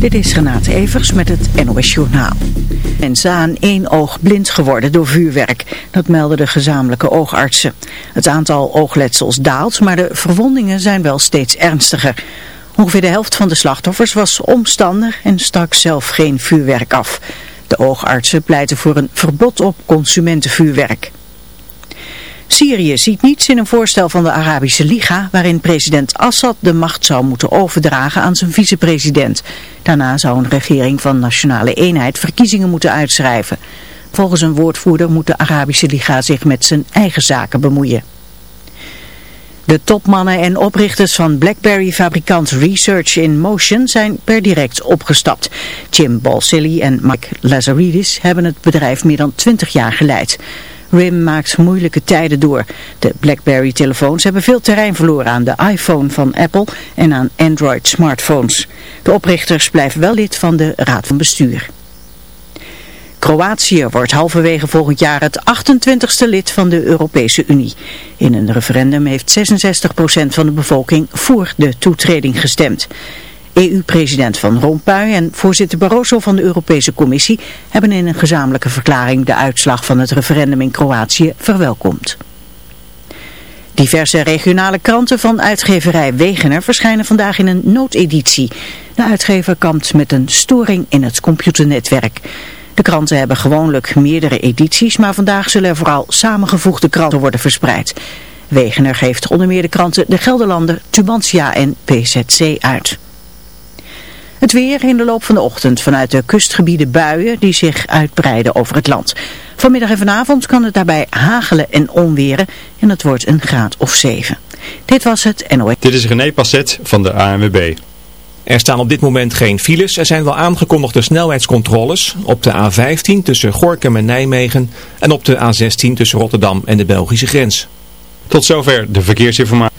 Dit is Renate Evers met het NOS Journaal. Mensen aan één oog blind geworden door vuurwerk. Dat melden de gezamenlijke oogartsen. Het aantal oogletsels daalt, maar de verwondingen zijn wel steeds ernstiger. Ongeveer de helft van de slachtoffers was omstandig en stak zelf geen vuurwerk af. De oogartsen pleiten voor een verbod op consumentenvuurwerk. Syrië ziet niets in een voorstel van de Arabische Liga waarin president Assad de macht zou moeten overdragen aan zijn vicepresident. Daarna zou een regering van nationale eenheid verkiezingen moeten uitschrijven. Volgens een woordvoerder moet de Arabische Liga zich met zijn eigen zaken bemoeien. De topmannen en oprichters van BlackBerry-fabrikant Research in Motion zijn per direct opgestapt. Jim Balsillie en Mike Lazaridis hebben het bedrijf meer dan 20 jaar geleid. RIM maakt moeilijke tijden door. De BlackBerry-telefoons hebben veel terrein verloren aan de iPhone van Apple en aan Android-smartphones. De oprichters blijven wel lid van de Raad van Bestuur. Kroatië wordt halverwege volgend jaar het 28ste lid van de Europese Unie. In een referendum heeft 66% van de bevolking voor de toetreding gestemd. EU-president Van Rompuy en voorzitter Barroso van de Europese Commissie hebben in een gezamenlijke verklaring de uitslag van het referendum in Kroatië verwelkomd. Diverse regionale kranten van uitgeverij Wegener verschijnen vandaag in een noodeditie. De uitgever kampt met een storing in het computernetwerk. De kranten hebben gewoonlijk meerdere edities, maar vandaag zullen er vooral samengevoegde kranten worden verspreid. Wegener geeft onder meer de kranten De Gelderlander, Tubantia en PZC uit. Het weer in de loop van de ochtend vanuit de kustgebieden buien die zich uitbreiden over het land. Vanmiddag en vanavond kan het daarbij hagelen en onweren en het wordt een graad of 7. Dit was het NOS. Dit is René Passet van de ANWB. Er staan op dit moment geen files. Er zijn wel aangekondigde snelheidscontroles op de A15 tussen Gorkum en Nijmegen en op de A16 tussen Rotterdam en de Belgische grens. Tot zover de verkeersinformatie.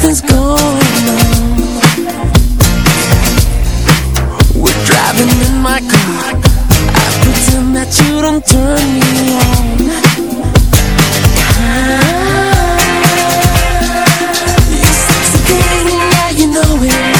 something's going on. We're driving in my car. I pretend that you don't turn me on. Ah, You're sexy, baby, now you know it.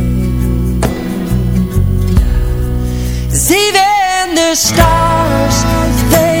The stars, they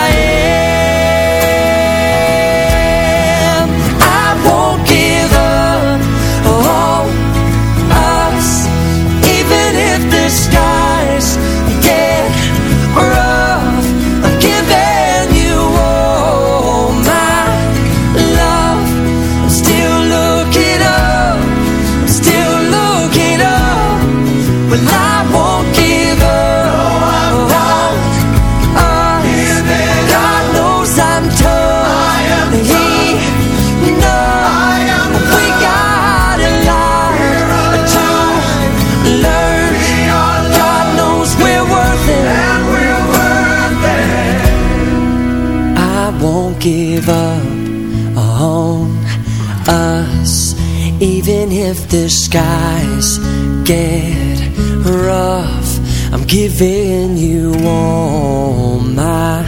the skies get rough. I'm giving you all my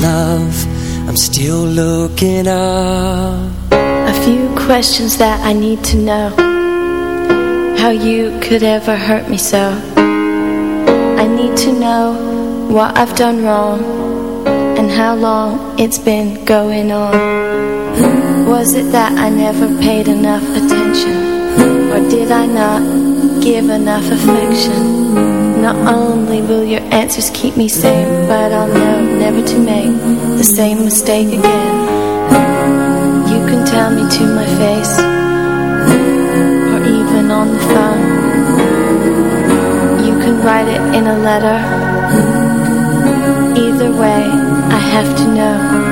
love. I'm still looking up. A few questions that I need to know How you could ever hurt me so I need to know what I've done wrong And how long it's been going on Was it that I never paid enough attention did I not give enough affection? Not only will your answers keep me safe, But I'll know never to make the same mistake again. You can tell me to my face Or even on the phone. You can write it in a letter. Either way, I have to know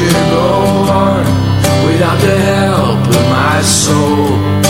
future go on without the help of my soul.